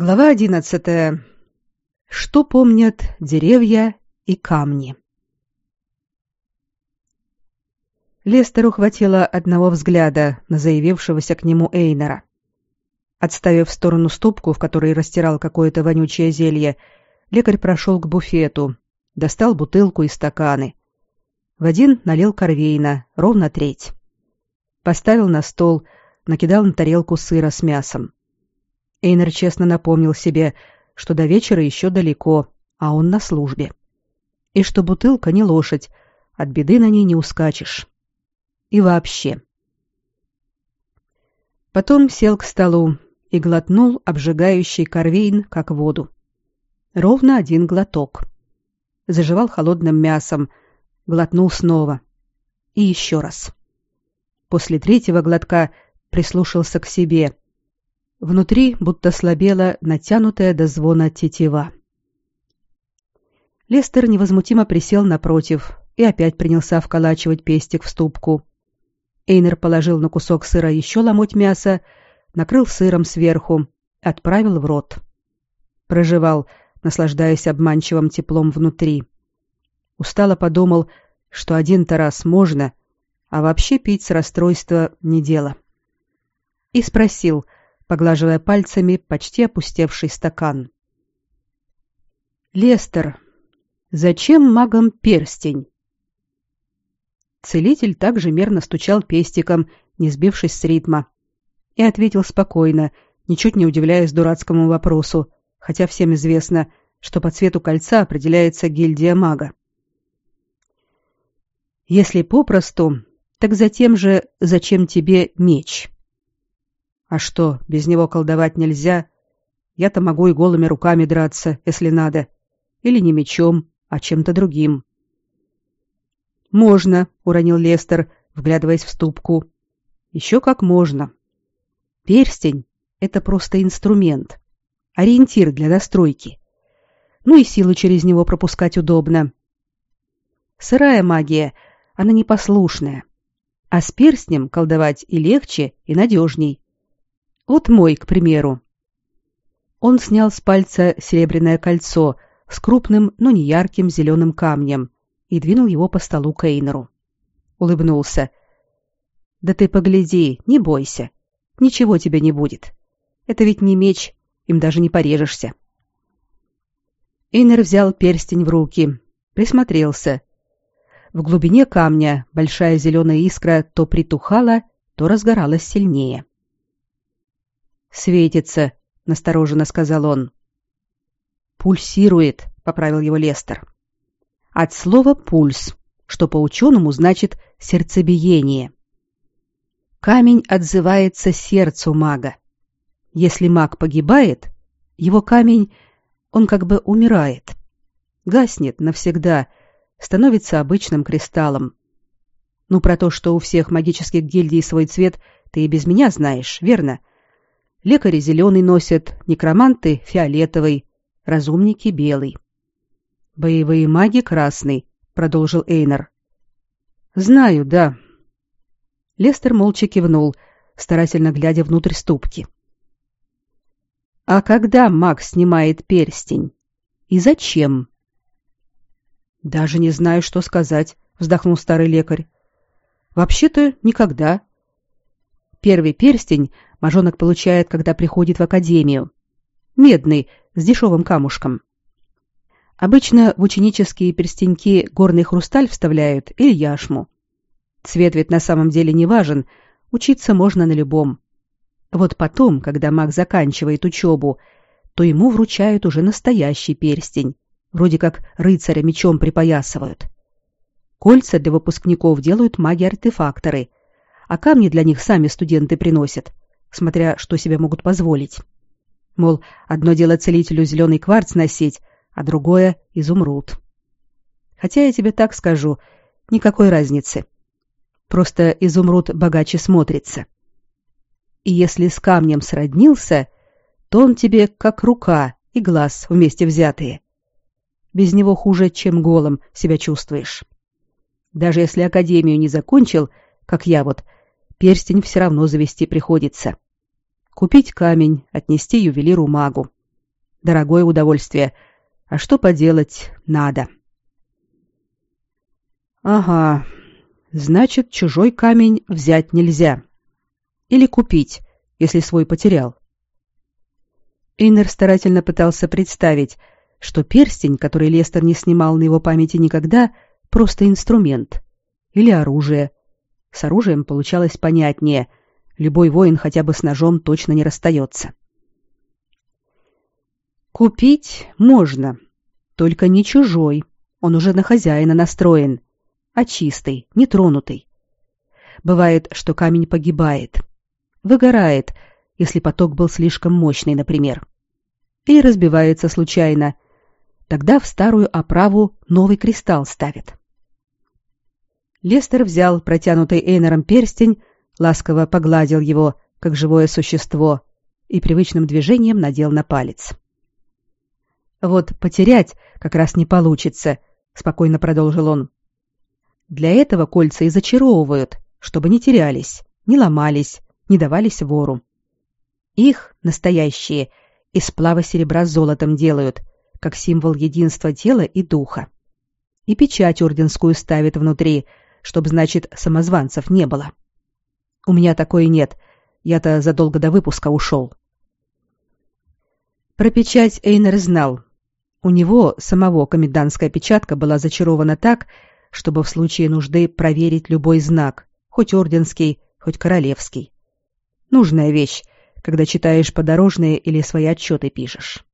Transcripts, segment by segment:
Глава одиннадцатая. Что помнят деревья и камни? Лестеру хватило одного взгляда на заявившегося к нему Эйнера. Отставив в сторону ступку, в которой растирал какое-то вонючее зелье, лекарь прошел к буфету, достал бутылку и стаканы. В один налил корвейна, ровно треть. Поставил на стол, накидал на тарелку сыра с мясом. Эйнер честно напомнил себе, что до вечера еще далеко, а он на службе. И что бутылка не лошадь, от беды на ней не ускачешь. И вообще. Потом сел к столу и глотнул обжигающий корвейн, как воду. Ровно один глоток. Заживал холодным мясом, глотнул снова. И еще раз. После третьего глотка прислушался к себе — Внутри будто слабела натянутая до звона тетива. Лестер невозмутимо присел напротив и опять принялся вколачивать пестик в ступку. Эйнер положил на кусок сыра еще ломоть мяса, накрыл сыром сверху, отправил в рот. Прожевал, наслаждаясь обманчивым теплом внутри. Устало подумал, что один-то раз можно, а вообще пить с расстройства не дело. И спросил — поглаживая пальцами почти опустевший стакан. Лестер, зачем магам перстень? Целитель также мерно стучал пестиком, не сбившись с ритма, и ответил спокойно, ничуть не удивляясь дурацкому вопросу, хотя всем известно, что по цвету кольца определяется гильдия мага. Если попросту, так затем же, зачем тебе меч? А что, без него колдовать нельзя? Я-то могу и голыми руками драться, если надо. Или не мечом, а чем-то другим. Можно, уронил Лестер, вглядываясь в ступку. Еще как можно. Перстень это просто инструмент, ориентир для настройки. Ну и силу через него пропускать удобно. Сырая магия, она непослушная. А с перстнем колдовать и легче, и надежней. Вот мой, к примеру. Он снял с пальца серебряное кольцо с крупным, но не ярким зеленым камнем и двинул его по столу Кейнеру. Улыбнулся. «Да ты погляди, не бойся. Ничего тебе не будет. Это ведь не меч, им даже не порежешься». Эйнер взял перстень в руки, присмотрелся. В глубине камня большая зеленая искра то притухала, то разгоралась сильнее. Светится, настороженно сказал он. Пульсирует, поправил его Лестер. От слова пульс, что по ученому значит сердцебиение. Камень отзывается сердцу мага. Если маг погибает, его камень, он как бы умирает. Гаснет навсегда, становится обычным кристаллом. Ну, про то, что у всех магических гильдий свой цвет, ты и без меня знаешь, верно? Лекари зеленый носят, некроманты фиолетовый, разумники белый. Боевые маги красный, продолжил Эйнер. Знаю, да. Лестер молча кивнул, старательно глядя внутрь ступки. А когда маг снимает перстень? И зачем? Даже не знаю, что сказать, вздохнул старый лекарь. Вообще-то никогда. Первый перстень мажонок получает, когда приходит в академию. Медный, с дешевым камушком. Обычно в ученические перстеньки горный хрусталь вставляют или яшму. Цвет ведь на самом деле не важен, учиться можно на любом. Вот потом, когда маг заканчивает учебу, то ему вручают уже настоящий перстень, вроде как рыцаря мечом припоясывают. Кольца для выпускников делают маги-артефакторы, а камни для них сами студенты приносят, смотря что себе могут позволить. Мол, одно дело целителю зеленый кварц носить, а другое — изумруд. Хотя я тебе так скажу, никакой разницы. Просто изумруд богаче смотрится. И если с камнем сроднился, то он тебе как рука и глаз вместе взятые. Без него хуже, чем голым себя чувствуешь. Даже если академию не закончил, как я вот, перстень все равно завести приходится. Купить камень, отнести ювелиру магу. Дорогое удовольствие. А что поделать, надо. Ага. Значит, чужой камень взять нельзя. Или купить, если свой потерял. Эйнер старательно пытался представить, что перстень, который Лестер не снимал на его памяти никогда, просто инструмент. Или оружие. С оружием получалось понятнее. Любой воин хотя бы с ножом точно не расстается. Купить можно, только не чужой. Он уже на хозяина настроен, а чистый, нетронутый. Бывает, что камень погибает, выгорает, если поток был слишком мощный, например, или разбивается случайно. Тогда в старую оправу новый кристалл ставят. Лестер взял протянутый Эйнером перстень, ласково погладил его, как живое существо, и привычным движением надел на палец. Вот потерять как раз не получится, спокойно продолжил он. Для этого кольца и зачаровывают, чтобы не терялись, не ломались, не давались вору. Их, настоящие, из сплава серебра с золотом делают, как символ единства тела и духа. И печать орденскую ставят внутри, чтобы, значит, самозванцев не было. У меня такой нет. Я-то задолго до выпуска ушел. Про печать Эйнер знал. У него самого комендантская печатка была зачарована так, чтобы в случае нужды проверить любой знак, хоть орденский, хоть королевский. Нужная вещь, когда читаешь подорожные или свои отчеты пишешь.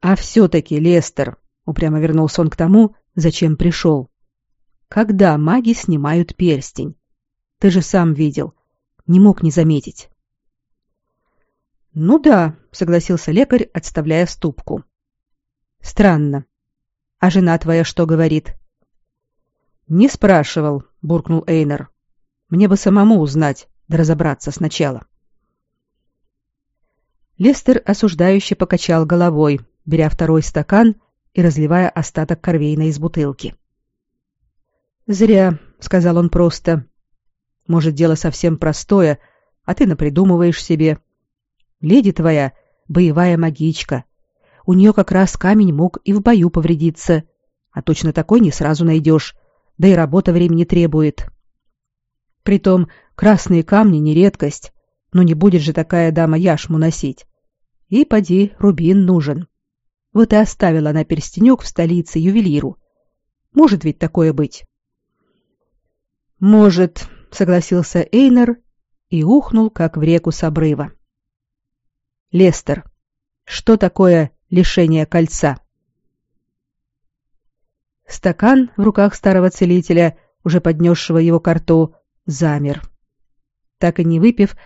А все-таки, Лестер, упрямо вернулся он к тому, зачем пришел. Когда маги снимают перстень? Ты же сам видел. Не мог не заметить. Ну да, согласился лекарь, отставляя ступку. Странно. А жена твоя что говорит? Не спрашивал, буркнул Эйнер. Мне бы самому узнать, да разобраться сначала. Лестер осуждающе покачал головой, беря второй стакан и разливая остаток корвейна из бутылки. «Зря», — сказал он просто. «Может, дело совсем простое, а ты напридумываешь себе. Леди твоя — боевая магичка. У нее как раз камень мог и в бою повредиться, а точно такой не сразу найдешь, да и работа времени требует. Притом красные камни не редкость, но не будет же такая дама яшму носить. И поди, рубин нужен. Вот и оставила она перстенек в столице ювелиру. Может ведь такое быть?» Может, согласился Эйнер и ухнул, как в реку с обрыва. Лестер, что такое лишение кольца? Стакан в руках старого целителя, уже поднесшего его к рту, замер. Так и не выпив,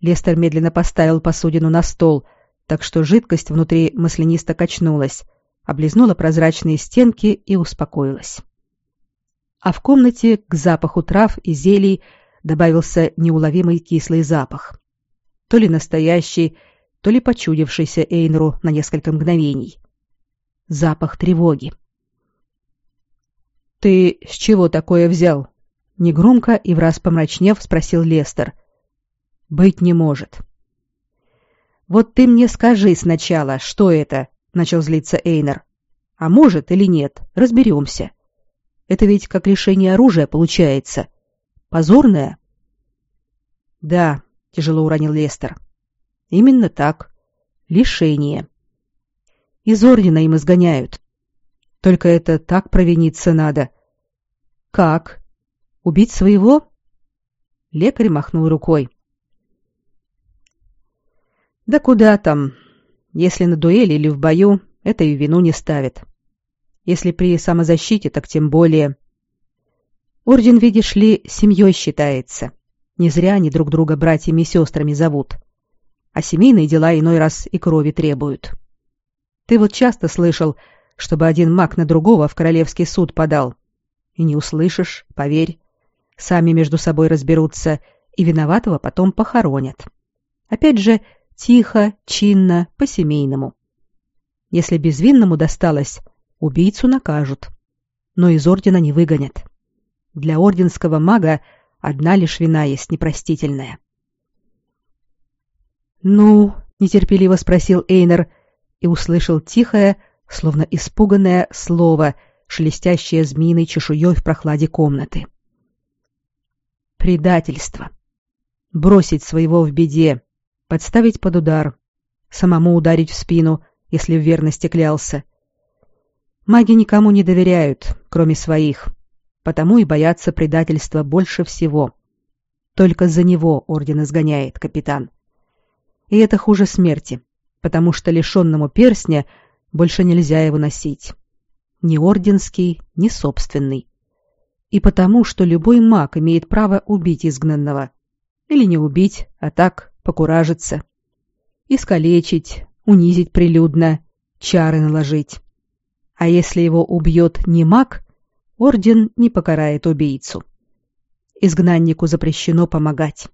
Лестер медленно поставил посудину на стол, так что жидкость внутри маслянисто качнулась, облизнула прозрачные стенки и успокоилась а в комнате к запаху трав и зелий добавился неуловимый кислый запах. То ли настоящий, то ли почудившийся Эйнру на несколько мгновений. Запах тревоги. «Ты с чего такое взял?» Негромко и враз помрачнев спросил Лестер. «Быть не может». «Вот ты мне скажи сначала, что это?» — начал злиться Эйнер. «А может или нет, разберемся». Это ведь как лишение оружия получается. Позорное? Да, тяжело уронил Лестер. Именно так. Лишение. Из ордена им изгоняют. Только это так провиниться надо. Как? Убить своего? Лекарь махнул рукой. Да куда там? Если на дуэли или в бою, это и вину не ставит. Если при самозащите, так тем более. Орден, видишь ли, семьей считается. Не зря они друг друга братьями и сестрами зовут. А семейные дела иной раз и крови требуют. Ты вот часто слышал, чтобы один маг на другого в королевский суд подал. И не услышишь, поверь. Сами между собой разберутся и виноватого потом похоронят. Опять же, тихо, чинно, по-семейному. Если безвинному досталось, Убийцу накажут, но из ордена не выгонят. Для орденского мага одна лишь вина есть непростительная. Ну, нетерпеливо спросил Эйнер и услышал тихое, словно испуганное слово, шелестящее змеиной чешуей в прохладе комнаты. Предательство. Бросить своего в беде, подставить под удар, самому ударить в спину, если в верности клялся. Маги никому не доверяют, кроме своих, потому и боятся предательства больше всего. Только за него орден изгоняет капитан. И это хуже смерти, потому что лишенному перстня больше нельзя его носить. Ни орденский, ни собственный. И потому, что любой маг имеет право убить изгнанного. Или не убить, а так покуражиться. Искалечить, унизить прилюдно, чары наложить. А если его убьет не маг, орден не покарает убийцу. Изгнаннику запрещено помогать.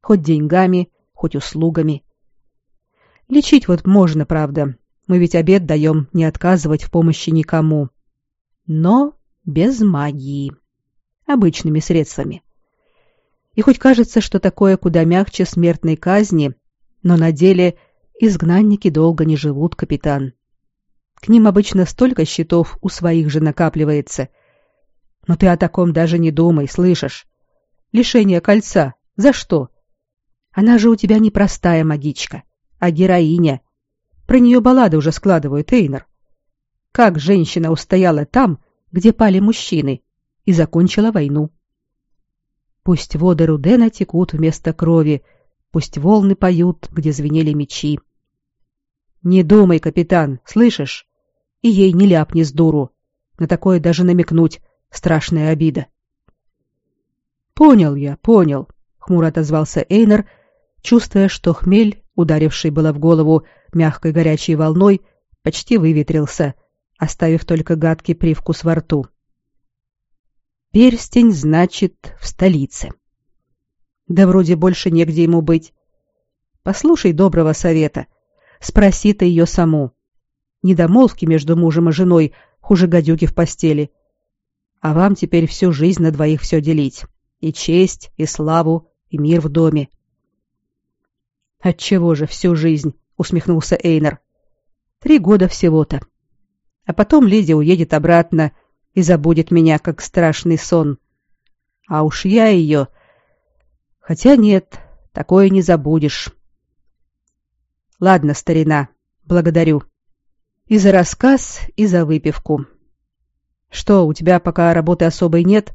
Хоть деньгами, хоть услугами. Лечить вот можно, правда. Мы ведь обед даем не отказывать в помощи никому. Но без магии. Обычными средствами. И хоть кажется, что такое куда мягче смертной казни, но на деле изгнанники долго не живут, капитан. К ним обычно столько счетов у своих же накапливается. Но ты о таком даже не думай, слышишь? Лишение кольца. За что? Она же у тебя не простая магичка, а героиня. Про нее баллады уже складывают, Эйнер. Как женщина устояла там, где пали мужчины, и закончила войну. Пусть воды Рудена текут вместо крови, пусть волны поют, где звенели мечи. Не думай, капитан, слышишь? И ей не ляпни с дуру. На такое даже намекнуть — страшная обида. Понял я, понял, хмуро отозвался Эйнер, чувствуя, что хмель, ударивший было в голову мягкой горячей волной, почти выветрился, оставив только гадкий привкус во рту. Перстень, значит, в столице. Да вроде больше негде ему быть. Послушай доброго совета. Спроси ты ее саму. Недомолвки между мужем и женой хуже гадюки в постели. А вам теперь всю жизнь на двоих все делить и честь, и славу, и мир в доме. Отчего же всю жизнь, усмехнулся Эйнер. Три года всего-то. А потом Лидия уедет обратно и забудет меня, как страшный сон. А уж я ее... Хотя нет, такое не забудешь. Ладно, старина, благодарю. И за рассказ, и за выпивку. Что, у тебя пока работы особой нет?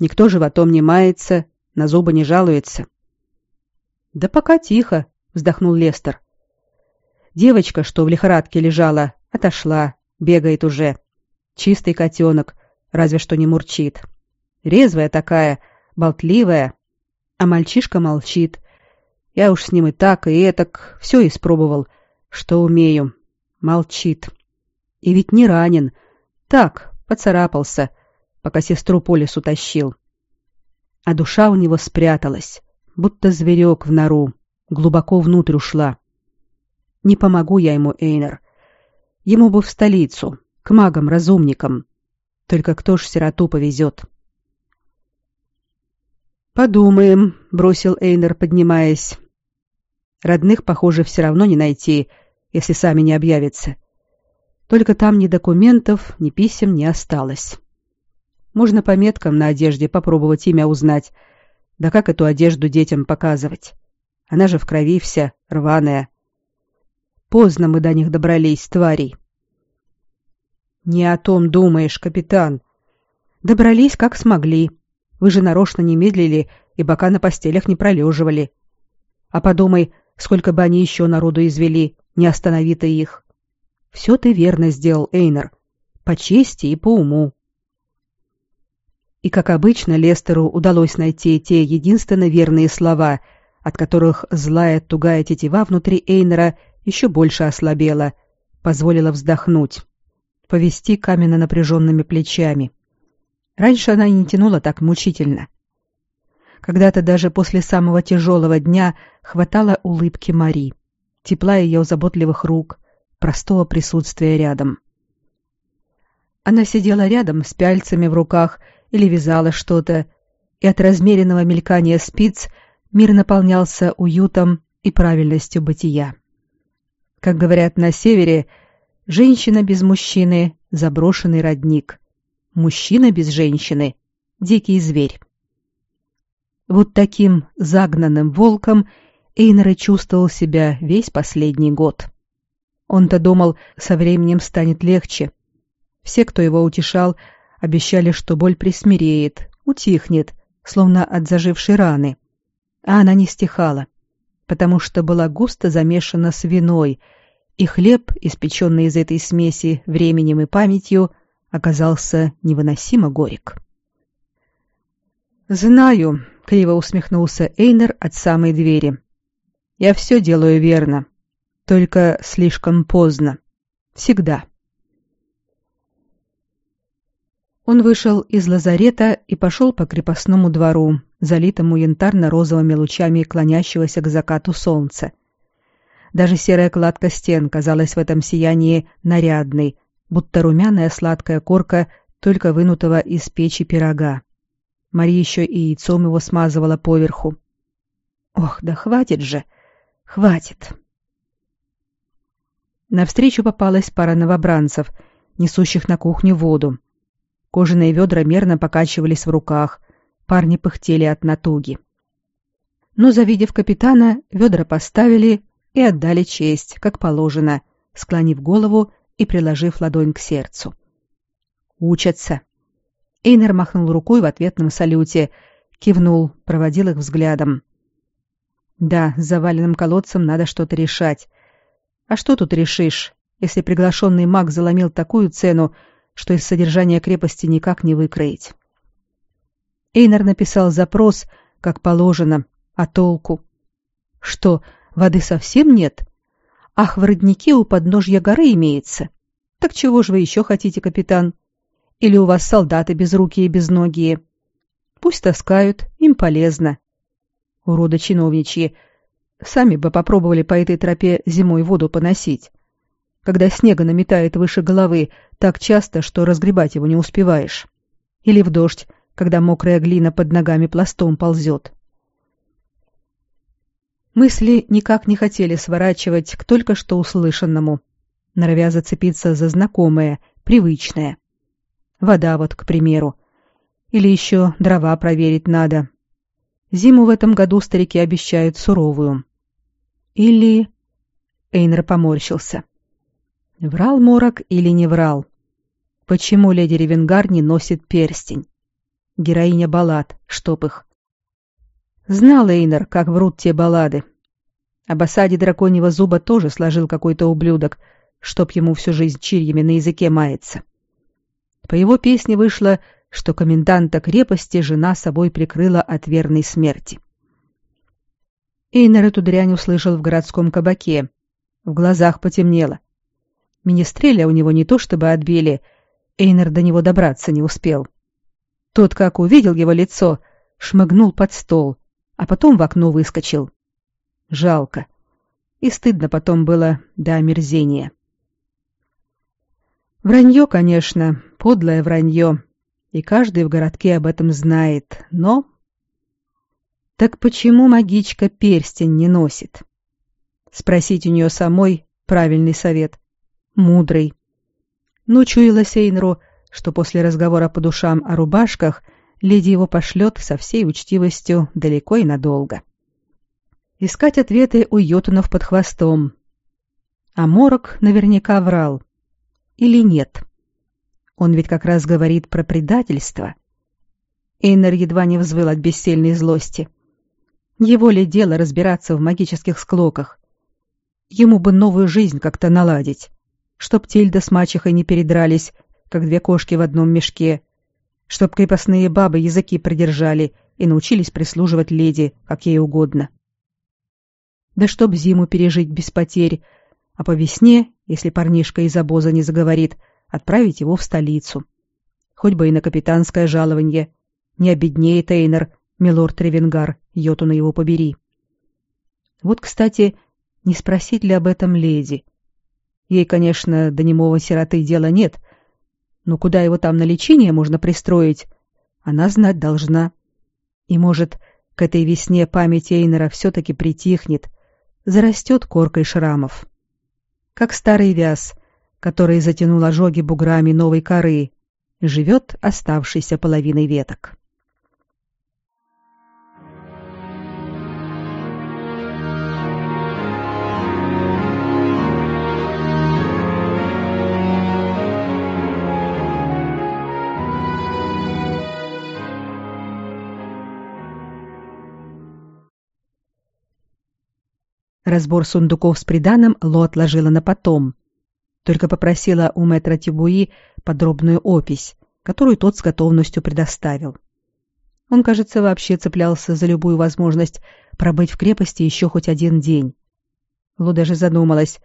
Никто животом не мается, на зубы не жалуется. Да пока тихо, вздохнул Лестер. Девочка, что в лихорадке лежала, отошла, бегает уже. Чистый котенок, разве что не мурчит. Резвая такая, болтливая. А мальчишка молчит. Я уж с ним и так, и этак все испробовал, что умею. Молчит. И ведь не ранен. Так, поцарапался, пока сестру по лесу тащил. А душа у него спряталась, будто зверек в нору, глубоко внутрь ушла. Не помогу я ему, Эйнер. Ему бы в столицу, к магам-разумникам. Только кто ж сироту повезет? «Подумаем», — бросил Эйнер, поднимаясь. «Родных, похоже, все равно не найти, если сами не объявятся. Только там ни документов, ни писем не осталось». Можно по меткам на одежде попробовать имя узнать. Да как эту одежду детям показывать? Она же в крови вся, рваная. Поздно мы до них добрались, тварей. Не о том думаешь, капитан. Добрались как смогли. Вы же нарочно не медлили и бока на постелях не пролеживали. А подумай, сколько бы они еще народу извели, не останови ты их. Все ты верно сделал, Эйнер. По чести и по уму. И, как обычно, Лестеру удалось найти те единственно верные слова, от которых злая тугая тетива внутри Эйнера еще больше ослабела, позволила вздохнуть, повести каменно напряженными плечами. Раньше она не тянула так мучительно. Когда-то даже после самого тяжелого дня хватало улыбки Мари, тепла ее заботливых рук, простого присутствия рядом. Она сидела рядом с пяльцами в руках или вязала что-то, и от размеренного мелькания спиц мир наполнялся уютом и правильностью бытия. Как говорят на севере, женщина без мужчины — заброшенный родник. Мужчина без женщины — дикий зверь. Вот таким загнанным волком Эйнер чувствовал себя весь последний год. Он-то думал, со временем станет легче. Все, кто его утешал, обещали, что боль присмиреет, утихнет, словно от зажившей раны. А она не стихала, потому что была густо замешана с виной, и хлеб, испеченный из этой смеси временем и памятью, оказался невыносимо горек. «Знаю», — криво усмехнулся Эйнер от самой двери. «Я все делаю верно, только слишком поздно. Всегда». Он вышел из лазарета и пошел по крепостному двору, залитому янтарно-розовыми лучами клонящегося к закату солнца. Даже серая кладка стен казалась в этом сиянии нарядной, будто румяная сладкая корка только вынутого из печи пирога. Мария еще и яйцом его смазывала поверху. Ох, да хватит же! Хватит! Навстречу попалась пара новобранцев, несущих на кухню воду. Кожаные ведра мерно покачивались в руках. Парни пыхтели от натуги. Но, завидев капитана, ведра поставили и отдали честь, как положено, склонив голову и приложив ладонь к сердцу. «Учатся!» Эйнер махнул рукой в ответном салюте, кивнул, проводил их взглядом. «Да, с заваленным колодцем надо что-то решать. А что тут решишь, если приглашенный маг заломил такую цену, что из содержания крепости никак не выкроить. Эйнар написал запрос, как положено, а толку? Что, воды совсем нет? Ах, в роднике у подножья горы имеется. Так чего же вы еще хотите, капитан? Или у вас солдаты без руки и без ноги? Пусть таскают, им полезно. Уроды чиновничьи. Сами бы попробовали по этой тропе зимой воду поносить когда снега наметает выше головы так часто, что разгребать его не успеваешь. Или в дождь, когда мокрая глина под ногами пластом ползет. Мысли никак не хотели сворачивать к только что услышанному, норовя зацепиться за знакомое, привычное. Вода вот, к примеру. Или еще дрова проверить надо. Зиму в этом году старики обещают суровую. Или... Эйнер поморщился. Врал Морок или не врал? Почему леди Ревенгар не носит перстень? Героиня баллад, чтоб их. Знал Эйнер, как врут те баллады. Об осаде драконьего зуба тоже сложил какой-то ублюдок, чтоб ему всю жизнь чирьями на языке мается. По его песне вышло, что коменданта крепости жена собой прикрыла от верной смерти. Эйнер эту дрянь услышал в городском кабаке. В глазах потемнело. Министреля у него не то чтобы отбили, Эйнер до него добраться не успел. Тот, как увидел его лицо, шмыгнул под стол, а потом в окно выскочил. Жалко. И стыдно потом было до омерзения. Вранье, конечно, подлое вранье, и каждый в городке об этом знает, но... Так почему магичка перстень не носит? Спросить у нее самой правильный совет мудрый. Но чуяла Сейнру, что после разговора по душам о рубашках леди его пошлет со всей учтивостью далеко и надолго. Искать ответы у Йотунов под хвостом. А Морок наверняка врал. Или нет? Он ведь как раз говорит про предательство. Эйнер едва не взвыл от бессильной злости. Его ли дело разбираться в магических склоках? Ему бы новую жизнь как-то наладить чтоб Тильда с мачехой не передрались, как две кошки в одном мешке, чтоб крепостные бабы языки придержали и научились прислуживать леди, как ей угодно. Да чтоб зиму пережить без потерь, а по весне, если парнишка из обоза не заговорит, отправить его в столицу. Хоть бы и на капитанское жалование. Не обеднеет Эйнер, милорд Ревенгар, йотуна его побери. Вот, кстати, не спросить ли об этом леди — Ей, конечно, до немого сироты дела нет, но куда его там на лечение можно пристроить, она знать должна. И, может, к этой весне память Эйнера все-таки притихнет, зарастет коркой шрамов. как старый вяз, который затянул ожоги буграми новой коры живет оставшейся половиной веток. Разбор сундуков с приданым Ло отложила на потом. Только попросила у мэтра Тибуи подробную опись, которую тот с готовностью предоставил. Он, кажется, вообще цеплялся за любую возможность пробыть в крепости еще хоть один день. Ло даже задумалась,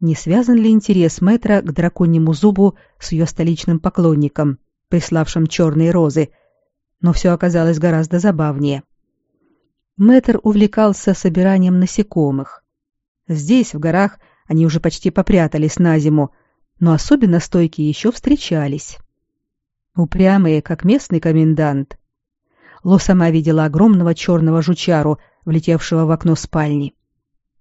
не связан ли интерес мэтра к драконьему зубу с ее столичным поклонником, приславшим черные розы, но все оказалось гораздо забавнее. Мэтр увлекался собиранием насекомых. Здесь, в горах, они уже почти попрятались на зиму, но особенно стойкие еще встречались. Упрямые, как местный комендант. Ло сама видела огромного черного жучару, влетевшего в окно спальни.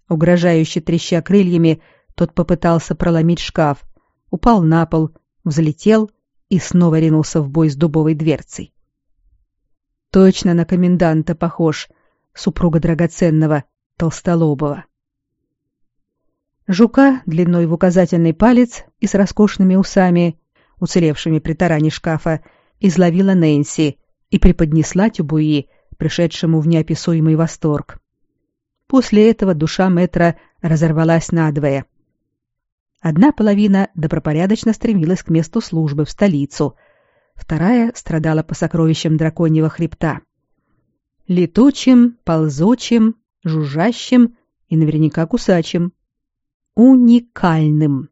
Угрожающе треща крыльями, тот попытался проломить шкаф, упал на пол, взлетел и снова ринулся в бой с дубовой дверцей. Точно на коменданта похож, супруга драгоценного, толстолобого. Жука длиной в указательный палец и с роскошными усами, уцелевшими при таране шкафа, изловила Нэнси и преподнесла Тюбуи, пришедшему в неописуемый восторг. После этого душа Метра разорвалась надвое. Одна половина добропорядочно стремилась к месту службы в столицу, вторая страдала по сокровищам драконьего хребта. Летучим, ползучим, жужжащим и наверняка кусачим уникальным.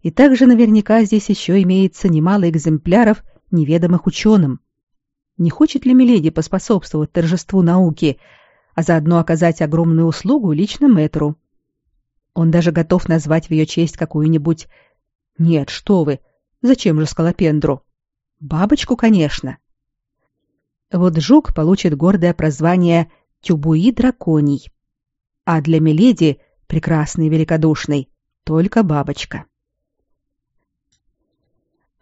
И также наверняка здесь еще имеется немало экземпляров, неведомых ученым. Не хочет ли Миледи поспособствовать торжеству науки, а заодно оказать огромную услугу лично мэтру? Он даже готов назвать в ее честь какую-нибудь... Нет, что вы, зачем же скалопендру? Бабочку, конечно. Вот жук получит гордое прозвание Тюбуи драконий. А для Миледи прекрасный и великодушный, только бабочка.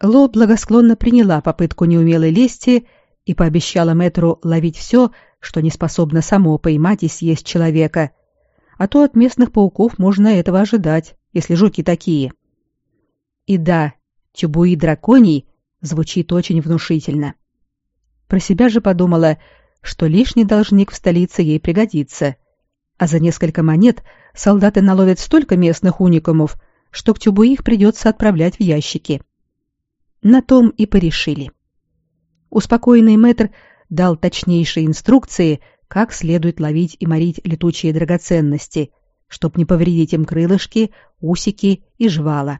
Ло благосклонно приняла попытку неумелой лести и пообещала Мэтру ловить все, что не способно само поймать и съесть человека, а то от местных пауков можно этого ожидать, если жуки такие. И да, тюбуи драконий звучит очень внушительно. Про себя же подумала, что лишний должник в столице ей пригодится, а за несколько монет солдаты наловят столько местных уникумов, что к тюбу их придется отправлять в ящики. На том и порешили. Успокоенный мэтр дал точнейшие инструкции, как следует ловить и морить летучие драгоценности, чтоб не повредить им крылышки, усики и жвала.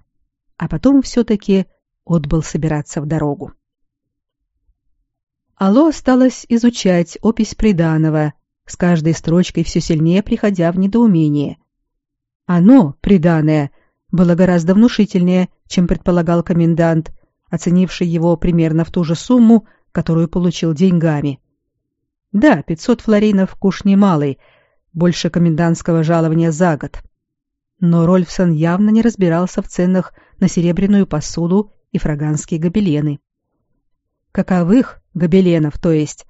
А потом все-таки отбыл собираться в дорогу. Алло осталось изучать опись приданого, с каждой строчкой все сильнее приходя в недоумение. Оно, приданое, было гораздо внушительнее, чем предполагал комендант, оценивший его примерно в ту же сумму, которую получил деньгами. Да, 500 флоринов куш немалый, больше комендантского жалования за год. Но Рольфсон явно не разбирался в ценах на серебряную посуду и фраганские гобелены. Каковых гобеленов, то есть,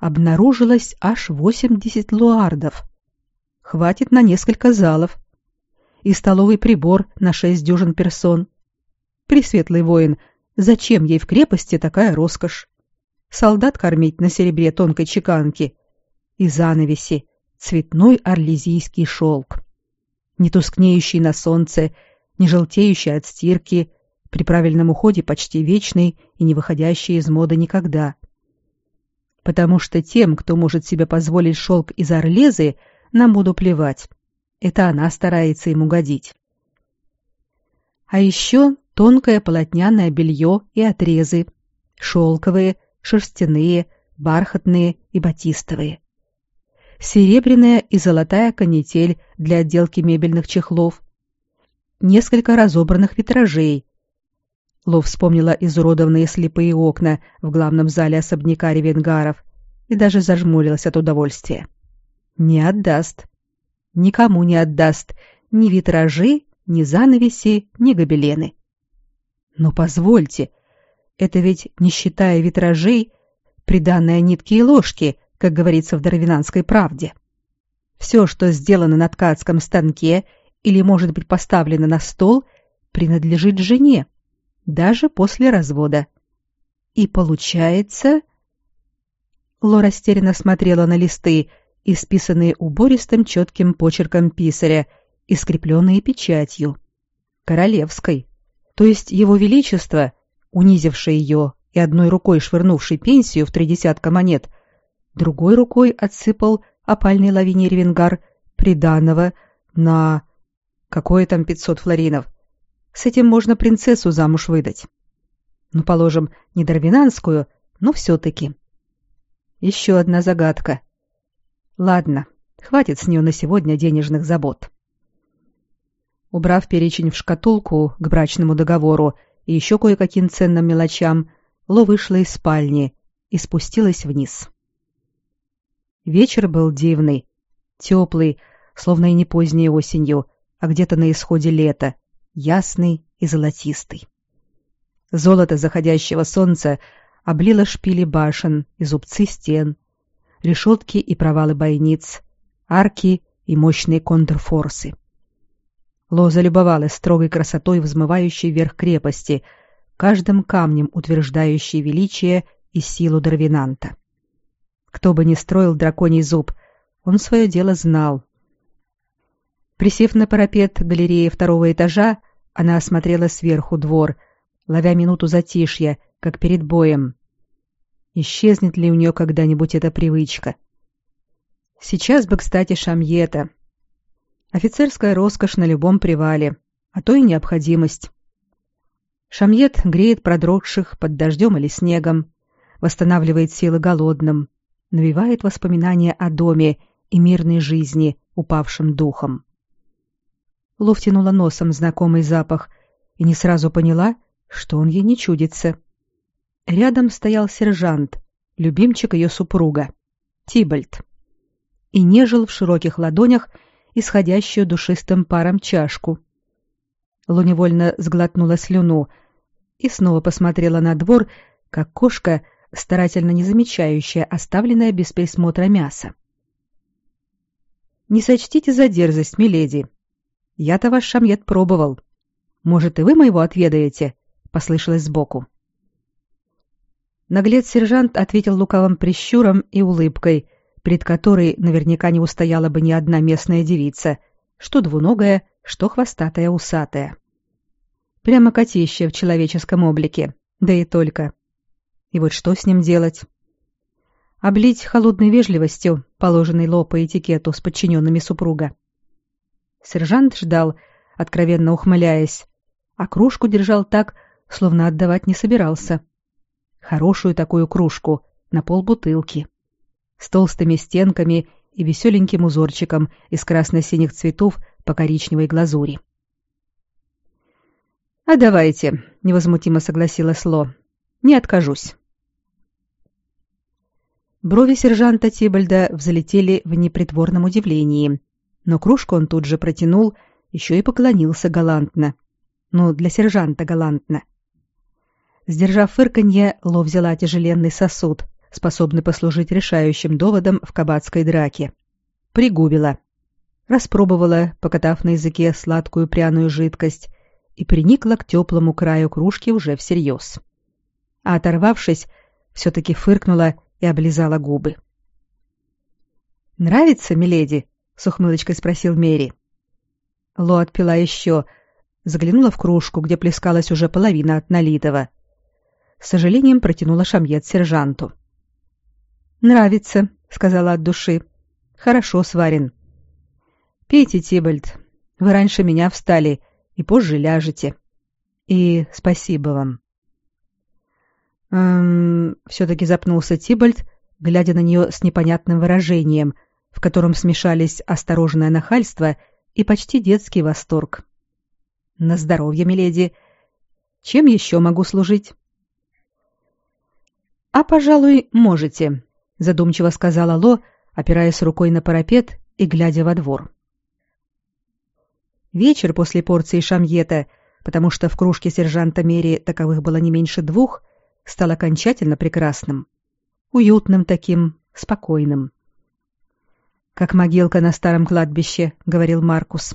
обнаружилось аж 80 луардов. Хватит на несколько залов. И столовый прибор на шесть дюжин персон. Пресветлый воин, зачем ей в крепости такая роскошь? Солдат кормить на серебре тонкой чеканки. И занавеси, цветной орлезийский шелк. Не тускнеющий на солнце, не желтеющий от стирки, при правильном уходе почти вечный и не выходящий из моды никогда потому что тем, кто может себе позволить шелк из орлезы, нам буду плевать. Это она старается им угодить. А еще тонкое полотняное белье и отрезы, шелковые, шерстяные, бархатные и батистовые. Серебряная и золотая канитель для отделки мебельных чехлов. Несколько разобранных витражей, Ло вспомнила изуродованные слепые окна в главном зале особняка Ревенгаров и даже зажмурилась от удовольствия. Не отдаст. Никому не отдаст ни витражи, ни занавеси, ни гобелены. Но позвольте, это ведь, не считая витражей, приданная нитки и ложки, как говорится в дарвинанской правде. Все, что сделано на ткацком станке или может быть поставлено на стол, принадлежит жене, даже после развода. И получается... Ло растерянно смотрела на листы, исписанные убористым четким почерком писаря и скрепленные печатью. Королевской. То есть его величество, унизивший ее и одной рукой швырнувший пенсию в три десятка монет, другой рукой отсыпал опальный лавине ревенгар приданого на... Какое там пятьсот флоринов? С этим можно принцессу замуж выдать. Ну, положим, не дарвинанскую, но все-таки. Еще одна загадка. Ладно, хватит с нее на сегодня денежных забот. Убрав перечень в шкатулку к брачному договору и еще кое-каким ценным мелочам, Ло вышла из спальни и спустилась вниз. Вечер был дивный, теплый, словно и не поздней осенью, а где-то на исходе лета, ясный и золотистый. Золото заходящего солнца облила шпили башен и зубцы стен, решетки и провалы бойниц, арки и мощные контрфорсы. Ло залюбовалась строгой красотой взмывающей вверх крепости, каждым камнем утверждающей величие и силу Дарвинанта. Кто бы ни строил драконий зуб, он свое дело знал. Присев на парапет галереи второго этажа, она осмотрела сверху двор, ловя минуту затишья, как перед боем. Исчезнет ли у нее когда-нибудь эта привычка? Сейчас бы, кстати, шамьета. Офицерская роскошь на любом привале, а то и необходимость. Шамьет греет продрогших под дождем или снегом, восстанавливает силы голодным, навевает воспоминания о доме и мирной жизни упавшим духом. Лу втянула носом знакомый запах и не сразу поняла, что он ей не чудится. Рядом стоял сержант, любимчик ее супруга, Тибальд, и нежил в широких ладонях исходящую душистым паром чашку. Лу невольно сглотнула слюну и снова посмотрела на двор, как кошка, старательно не замечающая оставленное без присмотра мясо. «Не сочтите за дерзость, миледи. Я-то ваш шамьет пробовал. Может, и вы моего отведаете?» послышалось сбоку. Наглец-сержант ответил лукавым прищуром и улыбкой, пред которой наверняка не устояла бы ни одна местная девица, что двуногая, что хвостатая усатая. Прямо котище в человеческом облике, да и только. И вот что с ним делать? Облить холодной вежливостью, положенной ло по этикету с подчиненными супруга. Сержант ждал, откровенно ухмыляясь, а кружку держал так, словно отдавать не собирался. Хорошую такую кружку, на полбутылки. С толстыми стенками и веселеньким узорчиком из красно-синих цветов по коричневой глазури. «А давайте», — невозмутимо согласилась Ло. «Не откажусь». Брови сержанта Тибальда взлетели в непритворном удивлении, но кружку он тут же протянул, еще и поклонился галантно. Ну, для сержанта галантно. Сдержав фырканье, Ло взяла тяжеленный сосуд, способный послужить решающим доводом в кабацкой драке. Пригубила. Распробовала, покатав на языке сладкую пряную жидкость, и приникла к теплому краю кружки уже всерьез. А оторвавшись, все-таки фыркнула и облизала губы. «Нравится, миледи?» — с ухмылочкой спросил Мери. Ло отпила еще, заглянула в кружку, где плескалась уже половина от налитого — с сожалением протянула шамьет сержанту. «Нравится», — сказала от души. «Хорошо сварен». «Пейте, Тибальд. Вы раньше меня встали и позже ляжете. И спасибо вам». «Эм...» — все-таки запнулся Тибальд, глядя на нее с непонятным выражением, в котором смешались осторожное нахальство и почти детский восторг. «На здоровье, миледи. Чем еще могу служить?» «А, пожалуй, можете», — задумчиво сказала Ло, опираясь рукой на парапет и глядя во двор. Вечер после порции шамьета, потому что в кружке сержанта Мери таковых было не меньше двух, стал окончательно прекрасным. Уютным таким, спокойным. «Как могилка на старом кладбище», — говорил Маркус.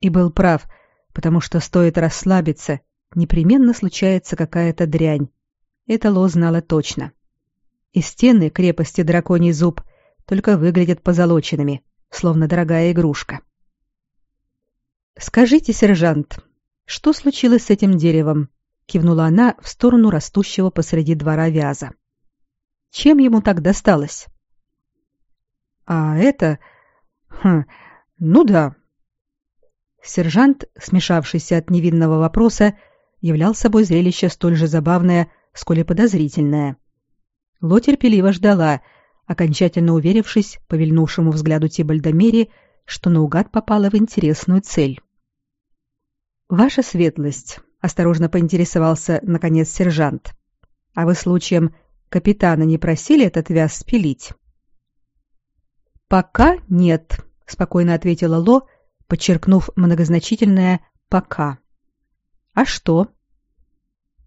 И был прав, потому что стоит расслабиться, непременно случается какая-то дрянь. Это Ло знала точно. И стены крепости Драконий Зуб только выглядят позолоченными, словно дорогая игрушка. «Скажите, сержант, что случилось с этим деревом?» — кивнула она в сторону растущего посреди двора вяза. «Чем ему так досталось?» «А это... Хм, ну да». Сержант, смешавшийся от невинного вопроса, являл собой зрелище столь же забавное, сколь и подозрительное. Ло терпеливо ждала, окончательно уверившись по вильнувшему взгляду Тибальда Мери, что наугад попала в интересную цель. «Ваша светлость», — осторожно поинтересовался, наконец, сержант, «а вы случаем капитана не просили этот вяз спилить?» «Пока нет», — спокойно ответила Ло, подчеркнув многозначительное «пока». «А что?»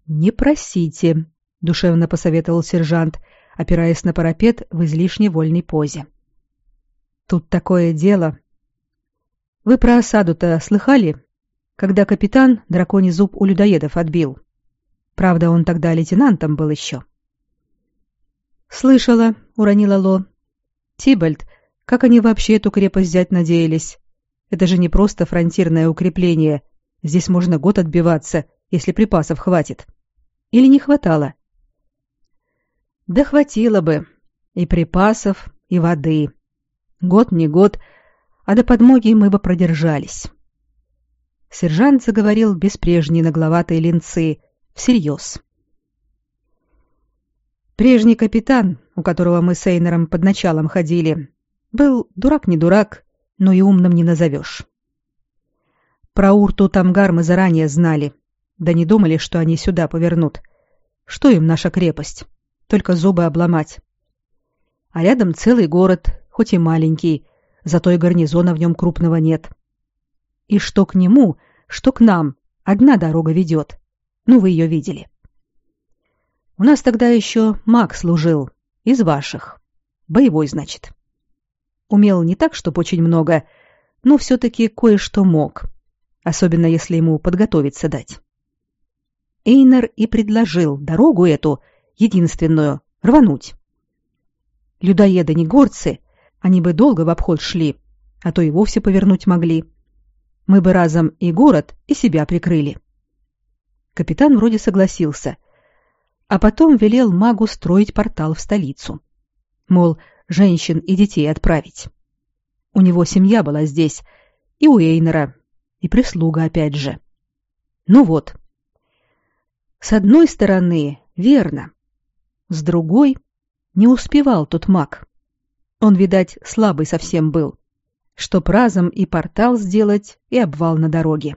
«Не просите», — душевно посоветовал сержант, опираясь на парапет в излишне вольной позе. «Тут такое дело. Вы про осаду-то слыхали?» когда капитан драконий зуб у людоедов отбил. Правда, он тогда лейтенантом был еще. «Слышала», — уронила Ло. «Тибальд, как они вообще эту крепость взять надеялись? Это же не просто фронтирное укрепление. Здесь можно год отбиваться, если припасов хватит. Или не хватало?» «Да хватило бы. И припасов, и воды. Год не год, а до подмоги мы бы продержались». Сержант заговорил без прежней нагловатой линцы, всерьез. Прежний капитан, у которого мы с Эйнером под началом ходили, был дурак не дурак, но и умным не назовешь. Про Урту Тамгар мы заранее знали, да не думали, что они сюда повернут. Что им наша крепость? Только зубы обломать. А рядом целый город, хоть и маленький, зато и гарнизона в нем крупного нет. И что к нему, что к нам, одна дорога ведет. Ну, вы ее видели. У нас тогда еще маг служил, из ваших. Боевой, значит. Умел не так, чтоб очень много, но все-таки кое-что мог, особенно если ему подготовиться дать. Эйнер и предложил дорогу эту, единственную, рвануть. Людоеды не горцы, они бы долго в обход шли, а то и вовсе повернуть могли. — мы бы разом и город, и себя прикрыли. Капитан вроде согласился, а потом велел магу строить портал в столицу. Мол, женщин и детей отправить. У него семья была здесь, и у Эйнера, и прислуга опять же. Ну вот. С одной стороны, верно. С другой, не успевал тот маг. Он, видать, слабый совсем был чтоб разом и портал сделать, и обвал на дороге.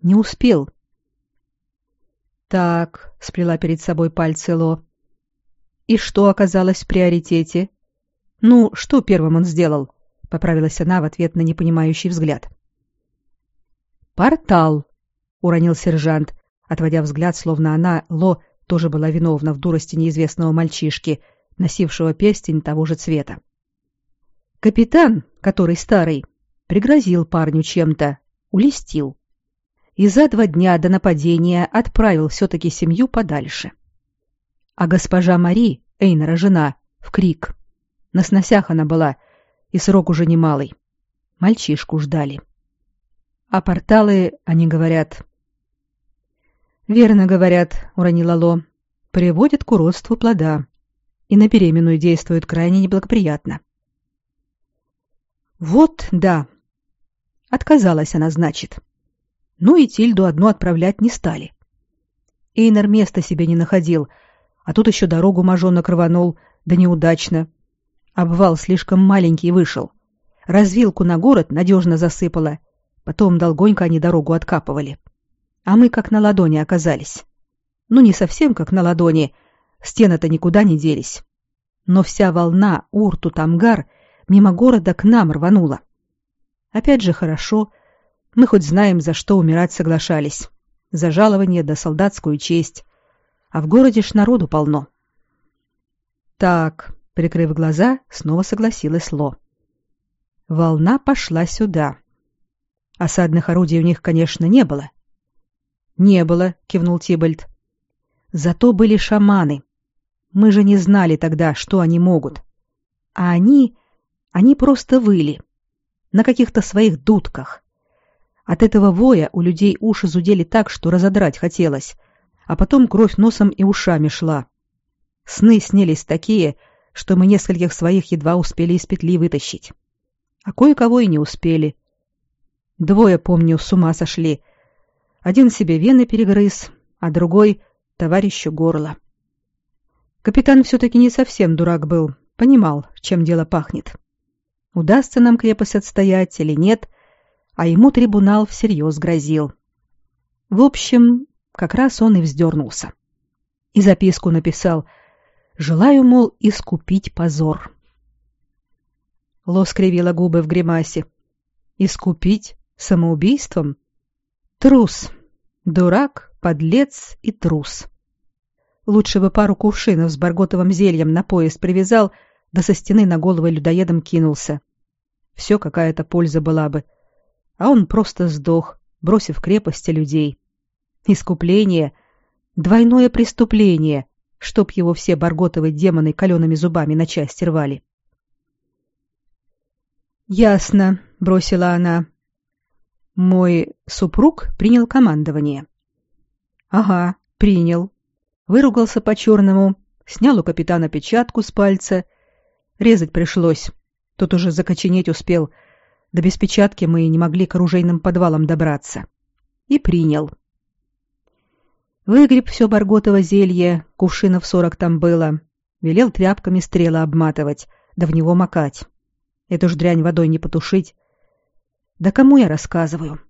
Не успел. Так, сплела перед собой пальцы Ло. И что оказалось в приоритете? Ну, что первым он сделал? Поправилась она в ответ на непонимающий взгляд. Портал, уронил сержант, отводя взгляд, словно она, Ло, тоже была виновна в дурости неизвестного мальчишки, носившего перстень того же цвета. Капитан, который старый, пригрозил парню чем-то, улестил. И за два дня до нападения отправил все-таки семью подальше. А госпожа Мари, Эйнера жена, в крик. На сносях она была, и срок уже немалый. Мальчишку ждали. А порталы, они говорят... «Верно говорят», — уронила Ло, — «приводят к уродству плода и на беременную действуют крайне неблагоприятно». Вот, да. Отказалась она, значит. Ну и Тильду одну отправлять не стали. Эйнер места себе не находил, а тут еще дорогу мажонок рванул, да неудачно. Обвал слишком маленький вышел. Развилку на город надежно засыпало. Потом долгонько они дорогу откапывали. А мы как на ладони оказались. Ну, не совсем как на ладони. Стены-то никуда не делись. Но вся волна Урту-Тамгар — мимо города к нам рванула. Опять же хорошо, Мы хоть знаем, за что умирать соглашались. За жалование да солдатскую честь. А в городе ж народу полно. Так, прикрыв глаза, снова согласилась Ло. Волна пошла сюда. Осадных орудий у них, конечно, не было. Не было, кивнул Тибальд. Зато были шаманы. Мы же не знали тогда, что они могут. А они... они просто выли. На каких-то своих дудках. От этого воя у людей уши зудели так, что разодрать хотелось, а потом кровь носом и ушами шла. Сны снились такие, что мы нескольких своих едва успели из петли вытащить. А кое-кого и не успели. Двое, помню, с ума сошли. Один себе вены перегрыз, а другой — товарищу горло. Капитан все-таки не совсем дурак был, понимал, чем дело пахнет. Удастся нам крепость отстоять или нет, а ему трибунал всерьез грозил. В общем, как раз он и вздернулся. И записку написал «Желаю, мол, искупить позор». Ло скривила губы в гримасе. «Искупить? Самоубийством? Трус. Дурак, подлец и трус. Лучше бы пару кувшинов с барготовым зельем на пояс привязал, да со стены на голову людоедом кинулся. Все какая-то польза была бы. А он просто сдох, бросив крепости людей. Искупление — двойное преступление, чтоб его все барготовые демоны калеными зубами на части рвали. «Ясно», — бросила она. «Мой супруг принял командование». «Ага, принял», выругался по-черному, снял у капитана печатку с пальца. Резать пришлось. Тут уже закоченеть успел. До без печатки мы не могли к оружейным подвалам добраться. И принял. Выгреб все Барготово зелье, кувшинов сорок там было. Велел тряпками стрелы обматывать, да в него макать. Эту ж дрянь водой не потушить. Да кому я рассказываю?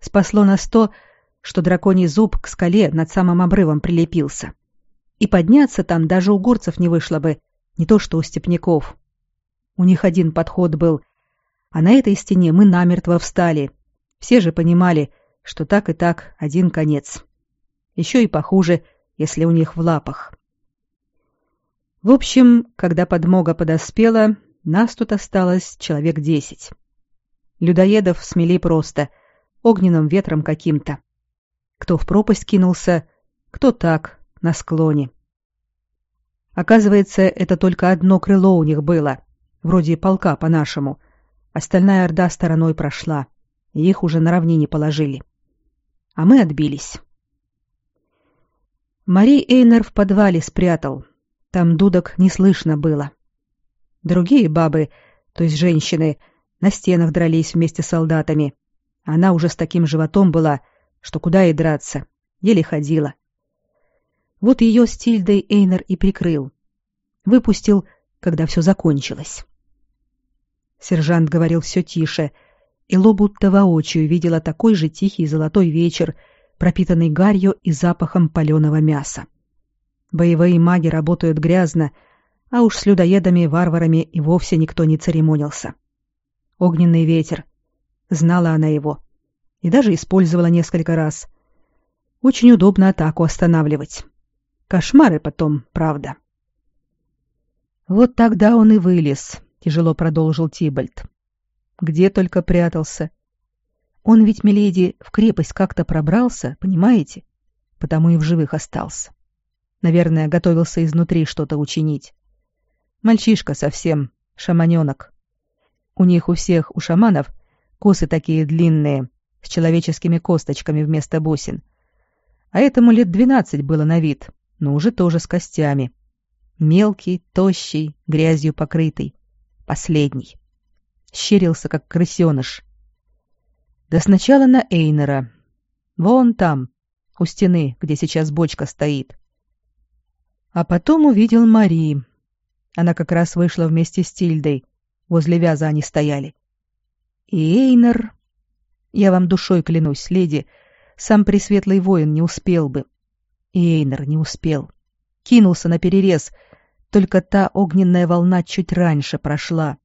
Спасло нас то, что драконий зуб к скале над самым обрывом прилепился. И подняться там даже у горцев не вышло бы, не то что у степняков. У них один подход был, а на этой стене мы намертво встали. Все же понимали, что так и так один конец. Еще и похуже, если у них в лапах. В общем, когда подмога подоспела, нас тут осталось человек десять. Людоедов смели просто, огненным ветром каким-то кто в пропасть кинулся, кто так, на склоне. Оказывается, это только одно крыло у них было, вроде полка по-нашему. Остальная орда стороной прошла, и их уже на равнине положили. А мы отбились. Мари Эйнер в подвале спрятал. Там дудок не слышно было. Другие бабы, то есть женщины, на стенах дрались вместе с солдатами. Она уже с таким животом была, что куда и драться, еле ходила. Вот ее с Тильдой Эйнер и прикрыл. Выпустил, когда все закончилось. Сержант говорил все тише, и Ло будто воочию видела такой же тихий золотой вечер, пропитанный гарью и запахом паленого мяса. Боевые маги работают грязно, а уж с людоедами варварами и вовсе никто не церемонился. Огненный ветер. Знала она его и даже использовала несколько раз. Очень удобно атаку останавливать. Кошмары потом, правда. Вот тогда он и вылез, тяжело продолжил Тибальд. Где только прятался. Он ведь, миледи, в крепость как-то пробрался, понимаете? Потому и в живых остался. Наверное, готовился изнутри что-то учинить. Мальчишка совсем, шаманенок. У них у всех, у шаманов, косы такие длинные, с человеческими косточками вместо бусин. А этому лет двенадцать было на вид, но уже тоже с костями. Мелкий, тощий, грязью покрытый. Последний. Щерился, как крысеныш. Да сначала на Эйнера. Вон там, у стены, где сейчас бочка стоит. А потом увидел Мари. Она как раз вышла вместе с Тильдой. Возле вяза они стояли. И Эйнер я вам душой клянусь, леди, сам пресветлый воин не успел бы. И Эйнер не успел. Кинулся на перерез, только та огненная волна чуть раньше прошла.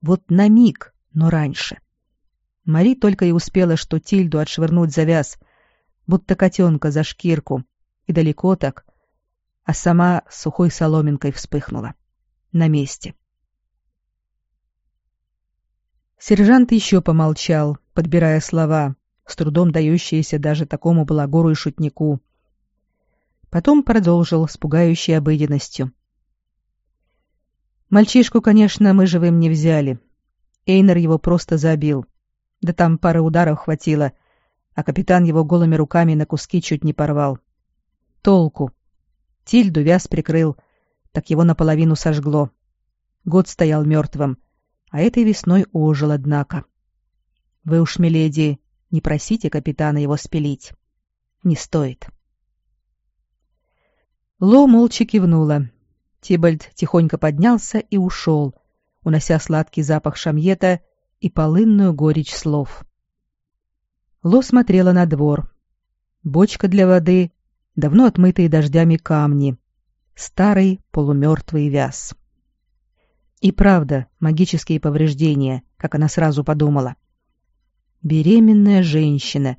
Вот на миг, но раньше. Мари только и успела, что Тильду отшвырнуть завяз, будто котенка за шкирку, и далеко так, а сама сухой соломинкой вспыхнула. На месте. Сержант еще помолчал, подбирая слова, с трудом дающиеся даже такому балагуру и шутнику. Потом продолжил с пугающей обыденностью. Мальчишку, конечно, мы живым не взяли. Эйнер его просто забил. Да там пары ударов хватило, а капитан его голыми руками на куски чуть не порвал. Толку. Тильду вяз прикрыл, так его наполовину сожгло. Год стоял мертвым, а этой весной ожил, однако. Вы уж, миледи, не просите капитана его спилить. Не стоит. Ло молча кивнула. Тибальд тихонько поднялся и ушел, унося сладкий запах шамьета и полынную горечь слов. Ло смотрела на двор. Бочка для воды, давно отмытые дождями камни, старый полумертвый вяз. И правда, магические повреждения, как она сразу подумала. Беременная женщина.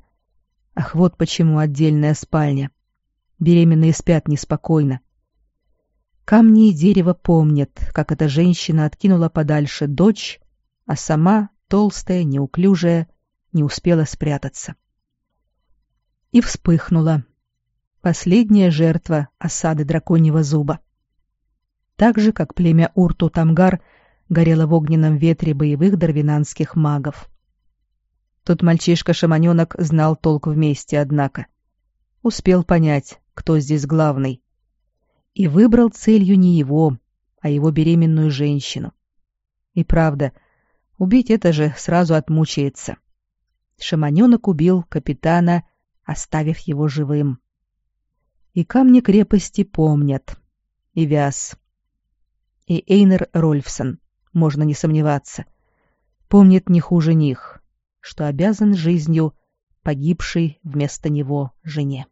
Ах, вот почему отдельная спальня. Беременные спят неспокойно. Камни и дерево помнят, как эта женщина откинула подальше дочь, а сама, толстая, неуклюжая, не успела спрятаться. И вспыхнула. Последняя жертва осады драконьего зуба. Так же, как племя Урту-Тамгар горело в огненном ветре боевых дарвинанских магов. Тот мальчишка-шаманенок знал толк вместе, однако. Успел понять, кто здесь главный. И выбрал целью не его, а его беременную женщину. И правда, убить это же сразу отмучается. Шаманенок убил капитана, оставив его живым. И камни крепости помнят. И Вяз. И Эйнер Рольфсон, можно не сомневаться, помнит не хуже них, что обязан жизнью погибшей вместо него жене.